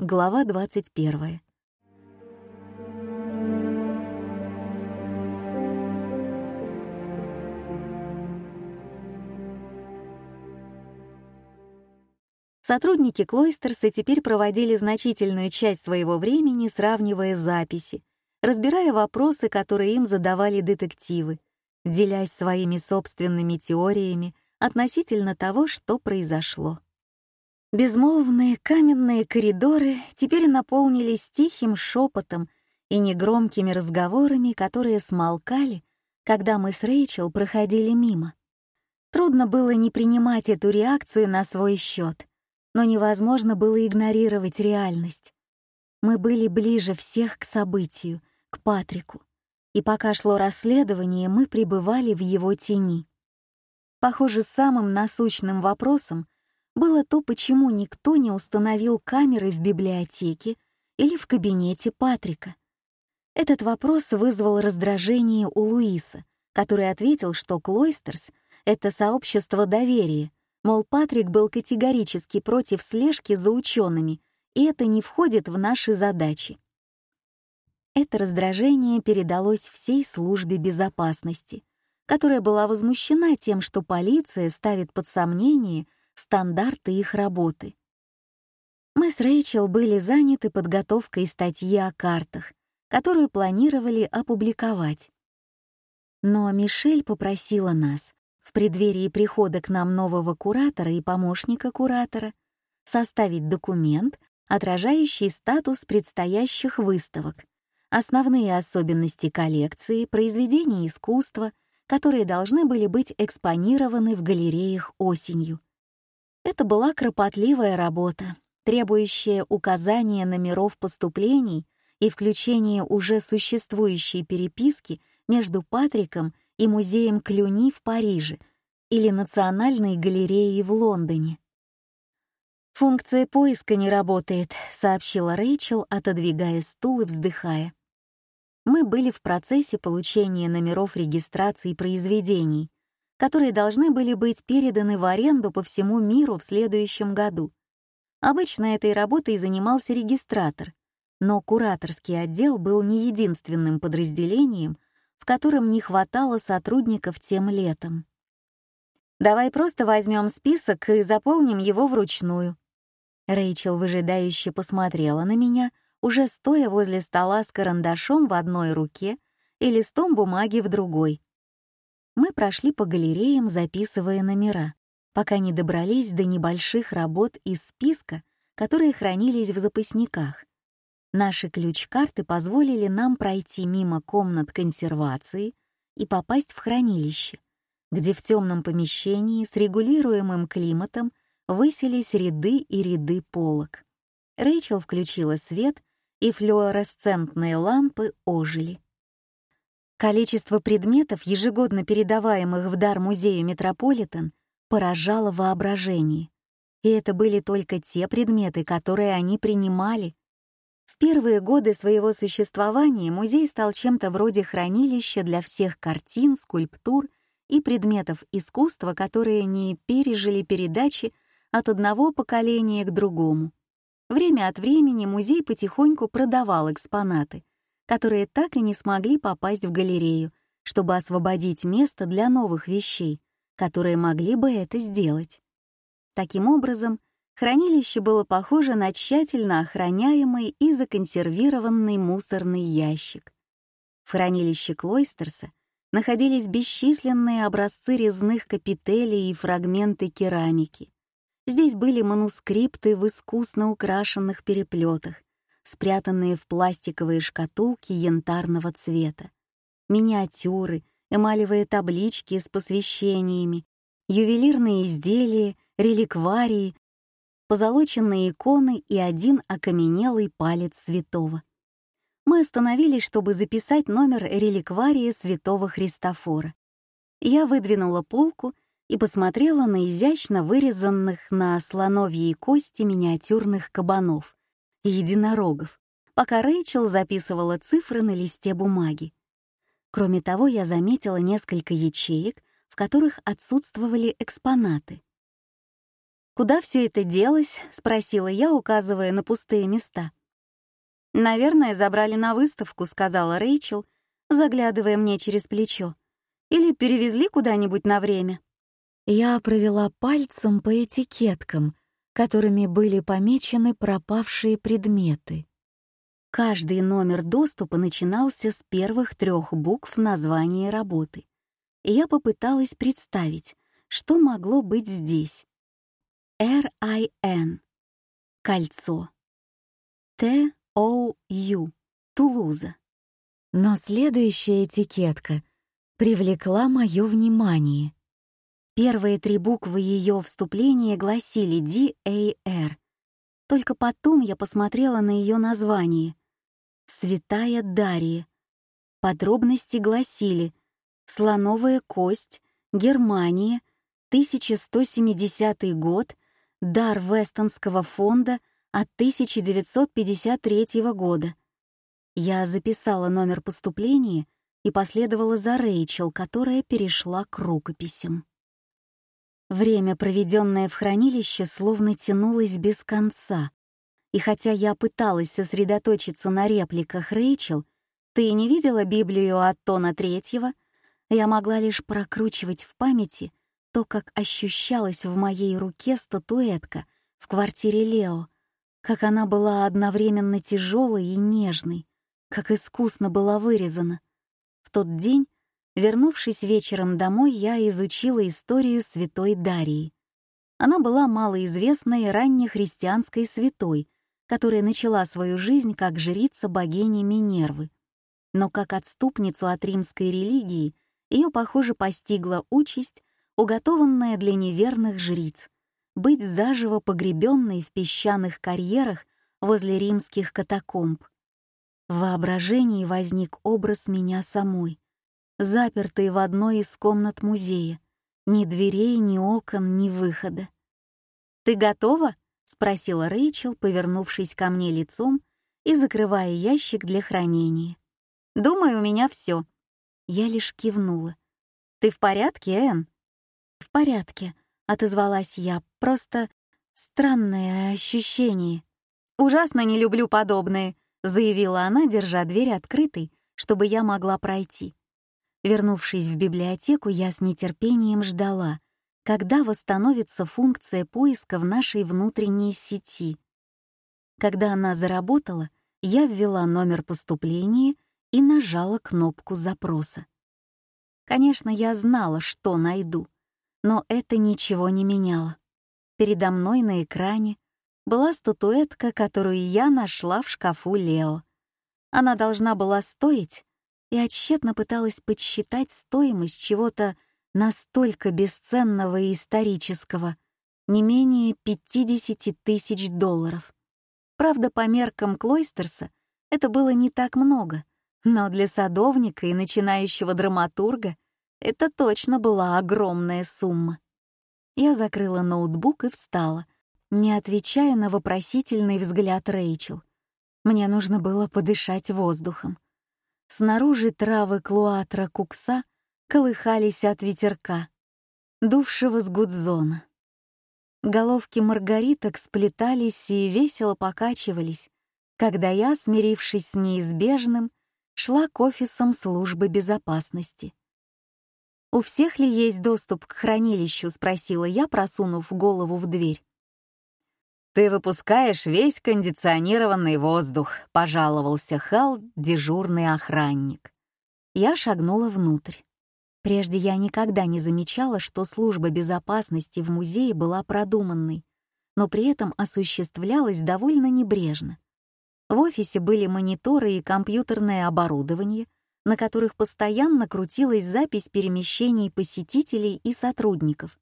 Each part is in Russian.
Глава 21. Сотрудники Клойстерса теперь проводили значительную часть своего времени, сравнивая записи, разбирая вопросы, которые им задавали детективы, делясь своими собственными теориями относительно того, что произошло. Безмолвные каменные коридоры теперь наполнились тихим шепотом и негромкими разговорами, которые смолкали, когда мы с Рэйчел проходили мимо. Трудно было не принимать эту реакцию на свой счет, но невозможно было игнорировать реальность. Мы были ближе всех к событию, к Патрику, и пока шло расследование, мы пребывали в его тени. Похоже, самым насущным вопросом — было то, почему никто не установил камеры в библиотеке или в кабинете Патрика. Этот вопрос вызвал раздражение у Луиса, который ответил, что Клойстерс — это сообщество доверия, мол, Патрик был категорически против слежки за учеными, и это не входит в наши задачи. Это раздражение передалось всей службе безопасности, которая была возмущена тем, что полиция ставит под сомнение — стандарты их работы. Мы с Рэйчел были заняты подготовкой статьи о картах, которую планировали опубликовать. Но Мишель попросила нас в преддверии прихода к нам нового куратора и помощника куратора составить документ, отражающий статус предстоящих выставок, основные особенности коллекции, произведения искусства, которые должны были быть экспонированы в галереях осенью, это была кропотливая работа, требующая указания номеров поступлений и включения уже существующей переписки между Патриком и музеем Клюни в Париже или Национальной галереей в Лондоне. «Функция поиска не работает», — сообщила Рэйчел, отодвигая стул и вздыхая. «Мы были в процессе получения номеров регистрации произведений, которые должны были быть переданы в аренду по всему миру в следующем году. Обычно этой работой занимался регистратор, но кураторский отдел был не единственным подразделением, в котором не хватало сотрудников тем летом. «Давай просто возьмем список и заполним его вручную». Рэйчел выжидающе посмотрела на меня, уже стоя возле стола с карандашом в одной руке и листом бумаги в другой — мы прошли по галереям, записывая номера, пока не добрались до небольших работ из списка, которые хранились в запасниках. Наши ключ-карты позволили нам пройти мимо комнат консервации и попасть в хранилище, где в темном помещении с регулируемым климатом высились ряды и ряды полок. Рэйчел включила свет, и флюоресцентные лампы ожили. Количество предметов, ежегодно передаваемых в дар музею Метрополитен, поражало воображение. И это были только те предметы, которые они принимали. В первые годы своего существования музей стал чем-то вроде хранилища для всех картин, скульптур и предметов искусства, которые не пережили передачи от одного поколения к другому. Время от времени музей потихоньку продавал экспонаты — которые так и не смогли попасть в галерею, чтобы освободить место для новых вещей, которые могли бы это сделать. Таким образом, хранилище было похоже на тщательно охраняемый и законсервированный мусорный ящик. В хранилище Клойстерса находились бесчисленные образцы резных капителей и фрагменты керамики. Здесь были манускрипты в искусно украшенных переплетах, спрятанные в пластиковые шкатулки янтарного цвета, миниатюры, эмалевые таблички с посвящениями, ювелирные изделия, реликварии, позолоченные иконы и один окаменелый палец святого. Мы остановились, чтобы записать номер реликварии святого Христофора. Я выдвинула полку и посмотрела на изящно вырезанных на слоновьей кости миниатюрных кабанов, единорогов, пока Рэйчел записывала цифры на листе бумаги. Кроме того, я заметила несколько ячеек, в которых отсутствовали экспонаты. «Куда все это делось?» — спросила я, указывая на пустые места. «Наверное, забрали на выставку», — сказала Рэйчел, заглядывая мне через плечо. «Или перевезли куда-нибудь на время». Я провела пальцем по этикеткам, которыми были помечены пропавшие предметы. Каждый номер доступа начинался с первых трех букв названия работы. И я попыталась представить, что могло быть здесь. R I N – кольцо. T O U – Тулуза. Но следующая этикетка привлекла мое внимание. Первые три буквы ее вступления гласили D A R. Только потом я посмотрела на ее название. «Святая Дария». Подробности гласили «Слоновая кость», «Германия», 1170 год, дар Вестонского фонда от 1953 года. Я записала номер поступления и последовала за Рэйчел, которая перешла к рукописям. Время, проведенное в хранилище, словно тянулось без конца. И хотя я пыталась сосредоточиться на репликах Рэйчел, «Ты не видела Библию от Тона Третьего?» Я могла лишь прокручивать в памяти то, как ощущалась в моей руке статуэтка в квартире Лео, как она была одновременно тяжелой и нежной, как искусно была вырезана. В тот день Вернувшись вечером домой, я изучила историю святой Дарии. Она была малоизвестной раннехристианской святой, которая начала свою жизнь как жрица богини Минервы. Но как отступницу от римской религии ее, похоже, постигла участь, уготованная для неверных жриц — быть заживо погребенной в песчаных карьерах возле римских катакомб. В воображении возник образ меня самой, запертый в одной из комнат музея. Ни дверей, ни окон, ни выхода. «Ты готова?» — спросила Рэйчел, повернувшись ко мне лицом и закрывая ящик для хранения. «Думаю, у меня все». Я лишь кивнула. «Ты в порядке, Энн?» «В порядке», — отозвалась я, — «просто странное ощущение». «Ужасно не люблю подобные», — заявила она, держа дверь открытой, чтобы я могла пройти. Вернувшись в библиотеку, я с нетерпением ждала, когда восстановится функция поиска в нашей внутренней сети. Когда она заработала, я ввела номер поступления и нажала кнопку запроса. Конечно, я знала, что найду, но это ничего не меняло. Передо мной на экране была статуэтка, которую я нашла в шкафу Лео. Она должна была стоить и отщетно пыталась подсчитать стоимость чего-то настолько бесценного и исторического, не менее 50 тысяч долларов. Правда, по меркам Клойстерса это было не так много, но для садовника и начинающего драматурга это точно была огромная сумма. Я закрыла ноутбук и встала, не отвечая на вопросительный взгляд Рэйчел. Мне нужно было подышать воздухом. Снаружи травы клуатра кукса колыхались от ветерка, дувшего с гудзона. Головки маргариток сплетались и весело покачивались, когда я, смирившись с неизбежным, шла к офисам службы безопасности. «У всех ли есть доступ к хранилищу?» — спросила я, просунув голову в дверь. «Ты выпускаешь весь кондиционированный воздух», — пожаловался Хал, дежурный охранник. Я шагнула внутрь. Прежде я никогда не замечала, что служба безопасности в музее была продуманной, но при этом осуществлялась довольно небрежно. В офисе были мониторы и компьютерное оборудование, на которых постоянно крутилась запись перемещений посетителей и сотрудников,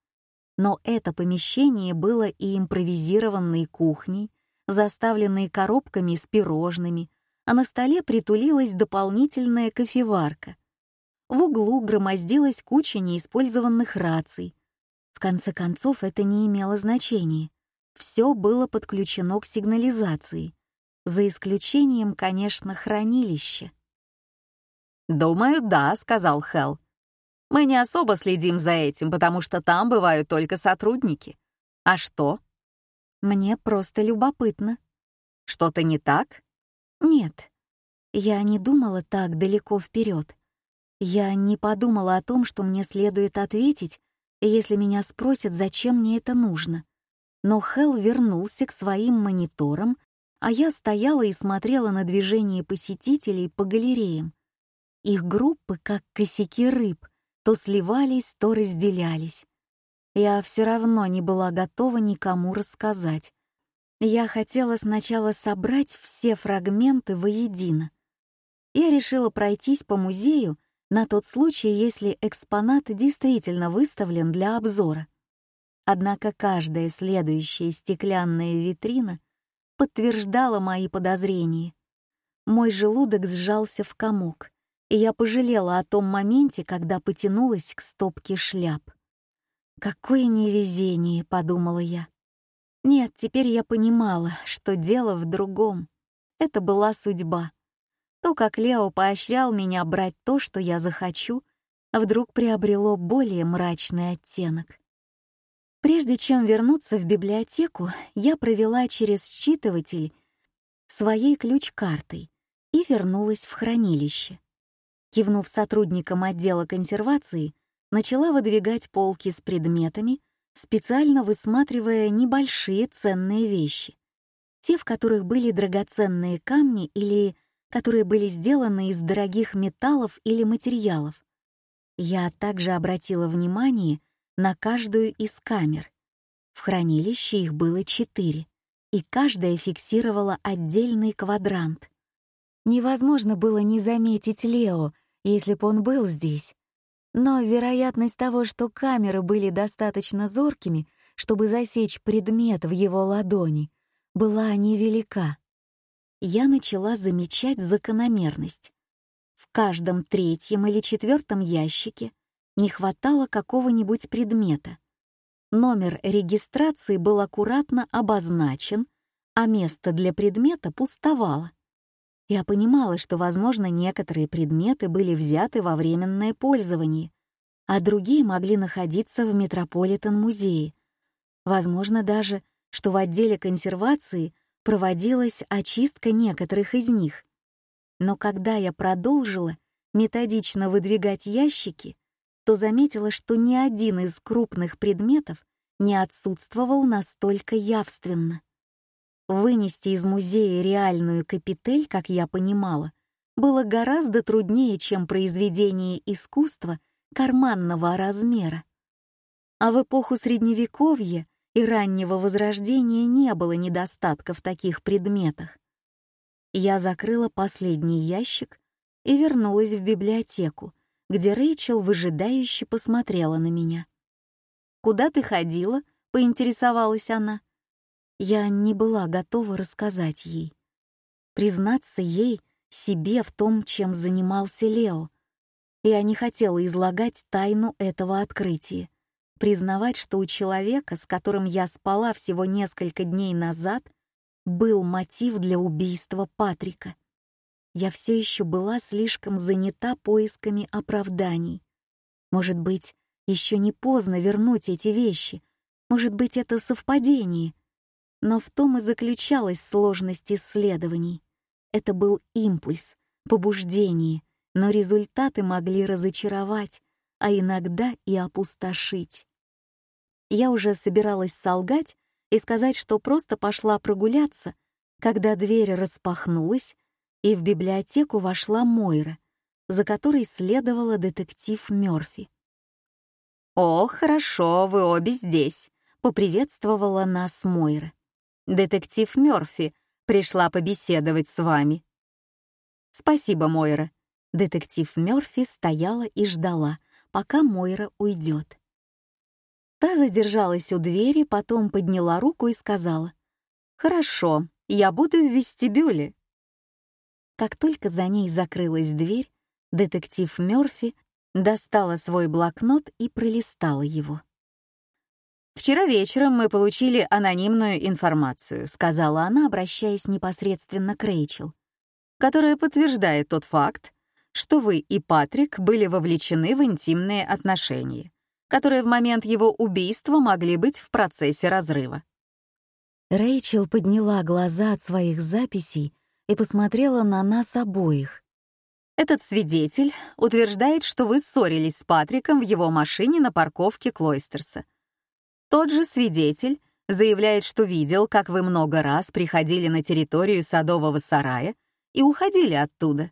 но это помещение было и импровизированной кухней, заставленной коробками с пирожными, а на столе притулилась дополнительная кофеварка. В углу громоздилась куча неиспользованных раций. В конце концов, это не имело значения. Все было подключено к сигнализации, за исключением, конечно, хранилища. «Думаю, да», — сказал Хелл. Мы не особо следим за этим, потому что там бывают только сотрудники. А что? Мне просто любопытно. Что-то не так? Нет. Я не думала так далеко вперед. Я не подумала о том, что мне следует ответить, если меня спросят, зачем мне это нужно. Но Хелл вернулся к своим мониторам, а я стояла и смотрела на движение посетителей по галереям. Их группы, как косяки рыб, то сливались, то разделялись. Я все равно не была готова никому рассказать. Я хотела сначала собрать все фрагменты воедино. Я решила пройтись по музею на тот случай, если экспонат действительно выставлен для обзора. Однако каждая следующая стеклянная витрина подтверждала мои подозрения. Мой желудок сжался в комок и я пожалела о том моменте, когда потянулась к стопке шляп. «Какое невезение!» — подумала я. Нет, теперь я понимала, что дело в другом. Это была судьба. То, как Лео поощрял меня брать то, что я захочу, вдруг приобрело более мрачный оттенок. Прежде чем вернуться в библиотеку, я провела через считыватель своей ключ-картой и вернулась в хранилище. Кивнув сотрудникам отдела консервации, начала выдвигать полки с предметами, специально высматривая небольшие ценные вещи. Те, в которых были драгоценные камни или которые были сделаны из дорогих металлов или материалов. Я также обратила внимание на каждую из камер. В хранилище их было четыре, и каждая фиксировала отдельный квадрант. Невозможно было не заметить Лео, если бы он был здесь. Но вероятность того, что камеры были достаточно зоркими, чтобы засечь предмет в его ладони, была невелика. Я начала замечать закономерность. В каждом третьем или четвертом ящике не хватало какого-нибудь предмета. Номер регистрации был аккуратно обозначен, а место для предмета пустовало. Я понимала, что, возможно, некоторые предметы были взяты во временное пользование, а другие могли находиться в Метрополитен-музее. Возможно даже, что в отделе консервации проводилась очистка некоторых из них. Но когда я продолжила методично выдвигать ящики, то заметила, что ни один из крупных предметов не отсутствовал настолько явственно. Вынести из музея реальную капитель, как я понимала, было гораздо труднее, чем произведение искусства карманного размера. А в эпоху Средневековья и раннего Возрождения не было недостатка в таких предметах. Я закрыла последний ящик и вернулась в библиотеку, где Рэйчел выжидающе посмотрела на меня. «Куда ты ходила?» — поинтересовалась она. — я не была готова рассказать ей. Признаться ей себе в том, чем занимался Лео. Я не хотела излагать тайну этого открытия, признавать, что у человека, с которым я спала всего несколько дней назад, был мотив для убийства Патрика. Я все еще была слишком занята поисками оправданий. Может быть, еще не поздно вернуть эти вещи. Может быть, это совпадение — но в том и заключалась сложность исследований. Это был импульс, побуждение, но результаты могли разочаровать, а иногда и опустошить. Я уже собиралась солгать и сказать, что просто пошла прогуляться, когда дверь распахнулась, и в библиотеку вошла Мойра, за которой следовала детектив Мёрфи. «О, хорошо, вы обе здесь», — поприветствовала нас Мойра детектив Мёрфи пришла побеседовать с вами». «Спасибо, Мойра». Детектив Мёрфи стояла и ждала, пока Мойра уйдет. Та задержалась у двери, потом подняла руку и сказала, «Хорошо, я буду в вестибюле». Как только за ней закрылась дверь, детектив Мёрфи достала свой блокнот и пролистала его. «Вчера вечером мы получили анонимную информацию», — сказала она, обращаясь непосредственно к Рэйчел, «которая подтверждает тот факт, что вы и Патрик были вовлечены в интимные отношения, которые в момент его убийства могли быть в процессе разрыва». Рэйчел подняла глаза от своих записей и посмотрела на нас обоих. «Этот свидетель утверждает, что вы ссорились с Патриком в его машине на парковке Клойстерса, тот же свидетель заявляет, что видел, как вы много раз приходили на территорию садового сарая и уходили оттуда.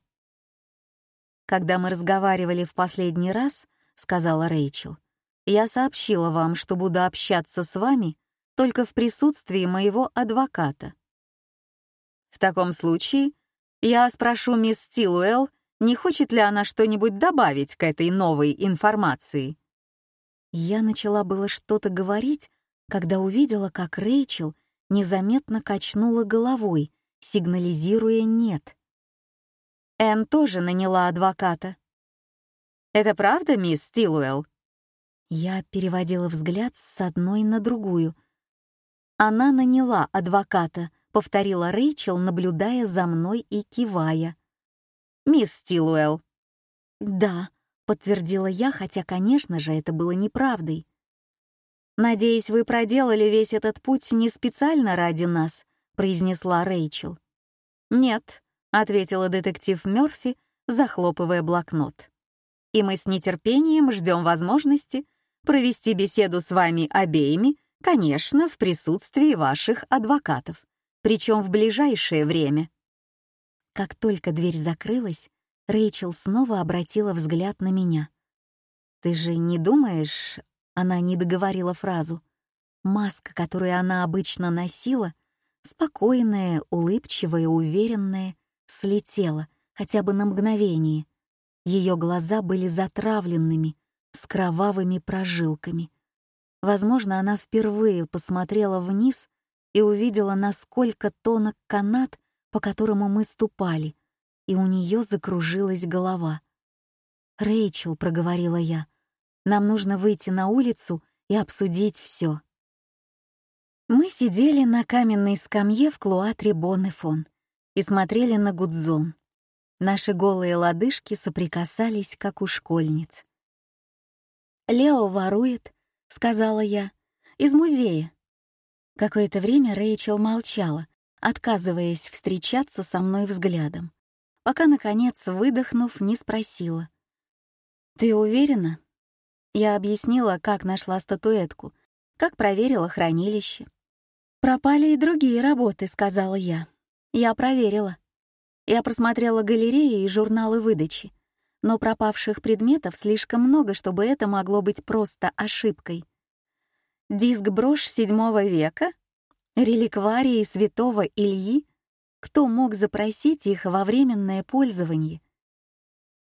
«Когда мы разговаривали в последний раз», — сказала Рэйчел, «я сообщила вам, что буду общаться с вами только в присутствии моего адвоката». «В таком случае я спрошу мисс Стилуэлл, не хочет ли она что-нибудь добавить к этой новой информации?» Я начала было что-то говорить, когда увидела, как Рэйчел незаметно качнула головой, сигнализируя «нет». Энн тоже наняла адвоката. «Это правда, мисс Стилуэлл?» Я переводила взгляд с одной на другую. «Она наняла адвоката», — повторила Рэйчел, наблюдая за мной и кивая. «Мисс Стилуэлл». «Да», подтвердила я, хотя, конечно же, это было неправдой. «Надеюсь, вы проделали весь этот путь не специально ради нас», — произнесла Рэйчел. «Нет», — ответила детектив Мёрфи, захлопывая блокнот. «И мы с нетерпением ждем возможности провести беседу с вами обеими, конечно, в присутствии ваших адвокатов, причем в ближайшее время». Как только дверь закрылась, Рэйчел снова обратила взгляд на меня. «Ты же не думаешь...» — она не договорила фразу. Маска, которую она обычно носила, спокойная, улыбчивая, уверенная, слетела хотя бы на мгновение. Ее глаза были затравленными, с кровавыми прожилками. Возможно, она впервые посмотрела вниз и увидела, насколько тонок канат, по которому мы ступали, и у нее закружилась голова. «Рэйчел», — проговорила я, — «нам нужно выйти на улицу и обсудить все». Мы сидели на каменной скамье в клуатре Боннефон и смотрели на Гудзон. Наши голые лодыжки соприкасались, как у школьниц. «Лео ворует», — сказала я, — «из музея». Какое-то время Рэйчел молчала, отказываясь встречаться со мной взглядом пока, наконец, выдохнув, не спросила. «Ты уверена?» Я объяснила, как нашла статуэтку, как проверила хранилище. «Пропали и другие работы», — сказала я. «Я проверила. Я просмотрела галереи и журналы выдачи, но пропавших предметов слишком много, чтобы это могло быть просто ошибкой. Диск-брошь седьмого века? Реликварии святого Ильи? Кто мог запросить их во временное пользование?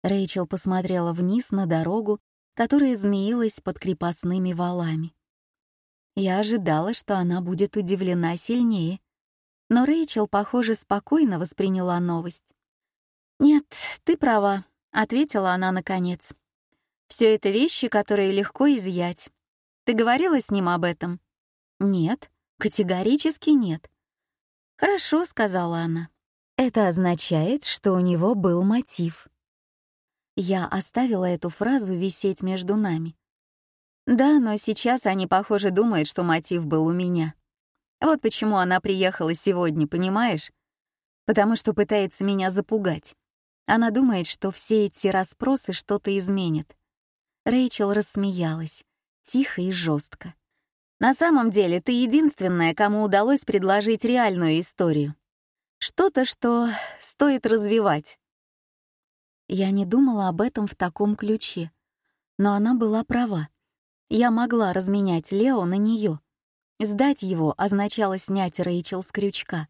Рэйчел посмотрела вниз на дорогу, которая змеилась под крепостными валами. Я ожидала, что она будет удивлена сильнее. Но Рэйчел, похоже, спокойно восприняла новость. «Нет, ты права», — ответила она наконец. «Все это вещи, которые легко изъять. Ты говорила с ним об этом?» «Нет, категорически нет. «Хорошо», — сказала она. «Это означает, что у него был мотив». Я оставила эту фразу висеть между нами. Да, но сейчас они, похоже, думают, что мотив был у меня. Вот почему она приехала сегодня, понимаешь? Потому что пытается меня запугать. Она думает, что все эти расспросы что-то изменят. Рэйчел рассмеялась, тихо и жестко. На самом деле ты единственная, кому удалось предложить реальную историю. Что-то, что стоит развивать. Я не думала об этом в таком ключе. Но она была права. Я могла разменять Лео на нее. Сдать его означало снять Рэйчел с крючка.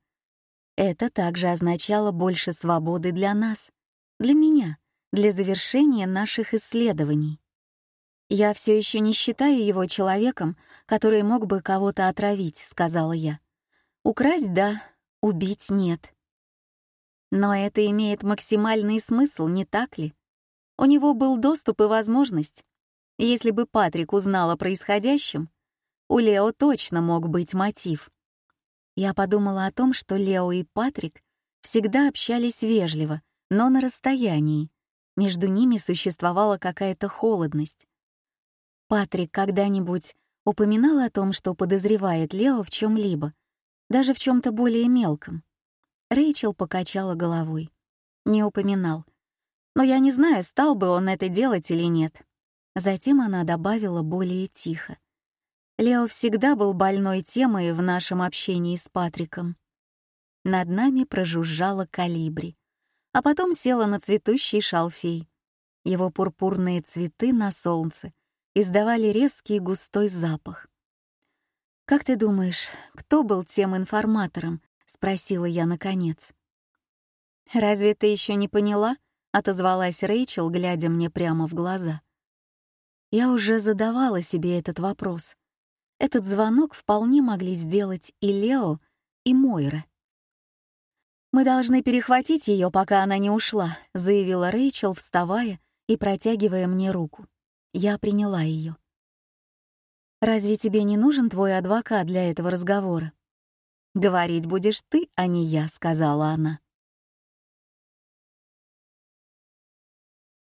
Это также означало больше свободы для нас, для меня, для завершения наших исследований. «Я все еще не считаю его человеком, который мог бы кого-то отравить», — сказала я. «Украсть — да, убить — нет». Но это имеет максимальный смысл, не так ли? У него был доступ и возможность. Если бы Патрик узнал о происходящем, у Лео точно мог быть мотив. Я подумала о том, что Лео и Патрик всегда общались вежливо, но на расстоянии. Между ними существовала какая-то холодность. Патрик когда-нибудь упоминал о том, что подозревает Лео в чем либо даже в чем то более мелком? Рэйчел покачала головой. Не упоминал. Но я не знаю, стал бы он это делать или нет. Затем она добавила более тихо. Лео всегда был больной темой в нашем общении с Патриком. Над нами прожужжала калибри, а потом села на цветущий шалфей. Его пурпурные цветы на солнце — издавали резкий густой запах. «Как ты думаешь, кто был тем информатором?» — спросила я наконец. «Разве ты еще не поняла?» — отозвалась Рэйчел, глядя мне прямо в глаза. Я уже задавала себе этот вопрос. Этот звонок вполне могли сделать и Лео, и Мойра. «Мы должны перехватить ее, пока она не ушла», — Я приняла ее. «Разве тебе не нужен твой адвокат для этого разговора?» «Говорить будешь ты, а не я», — сказала она.